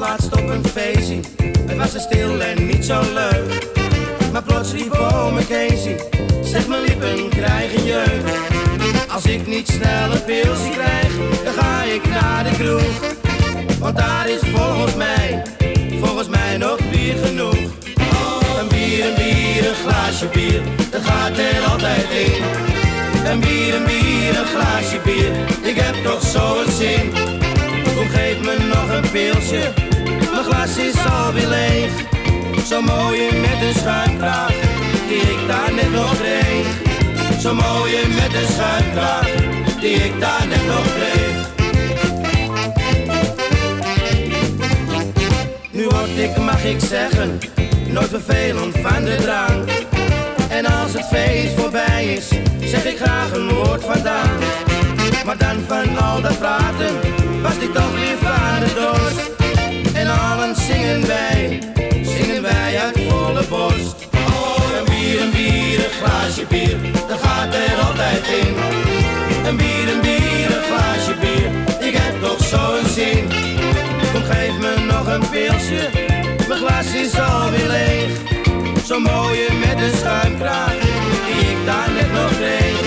een feestje. Het was er stil en niet zo leuk. Maar plots riep ome Casey, zeg mijn lippen krijgen jeuk. Als ik niet snel een pilsje krijg, dan ga ik naar de kroeg. Want daar is volgens mij, volgens mij nog bier genoeg. Een bier, een bier, een glaasje bier, dat gaat er altijd in. Een bier, een bier, een glaasje bier, ik heb toch zo een zin. Kom geef me nog een pilsje, mijn glas is alweer leeg. Zo mooie met een schuimkraag, die ik daar net nog kreeg. Zo mooie met een schuimkraag, die ik daar net nog kreeg. Nu word ik, mag ik zeggen, nooit vervelend van de drank. En als het feest voorbij is, zeg ik graag een woord vandaan. Maar dan van al dat praten, was ik toch weer van een pilsje, mijn glas is alweer leeg. Zo mooie met een schuimkraag, die ik daar net nog kreeg.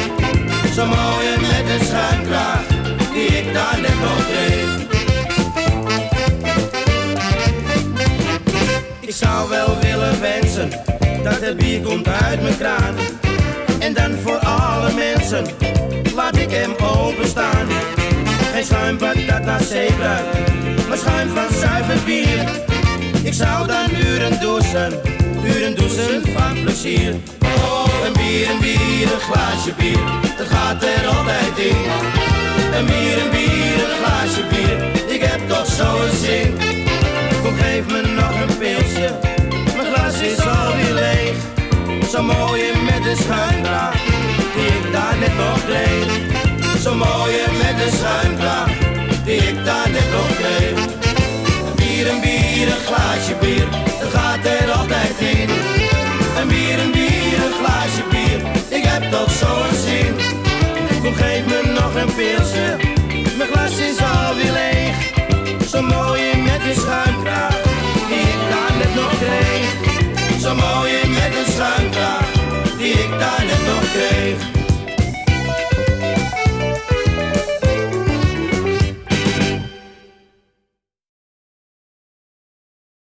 Zo mooie met een schuimkraag, die ik daar net nog kreeg. Ik zou wel willen wensen, dat het bier komt uit mijn kraan. En dan voor alle mensen, laat ik hem openstaan. Geen schuimbad dat naar zee ruikt, maar schuim van zuiver bier. Ik zou dan uren douchen, uren douchen van plezier. Oh, een bier, een bier, een glaasje bier, dat gaat er altijd in. Een bier, een bier, een glaasje bier, ik heb toch zo'n zin. Kom geef me nog een pilsje, mijn glas is alweer leeg. Zo mooie met een schuimkraag, die ik daar net nog kreeg. Mijn glas is alweer leeg. Zo mooie met een schuimkraag,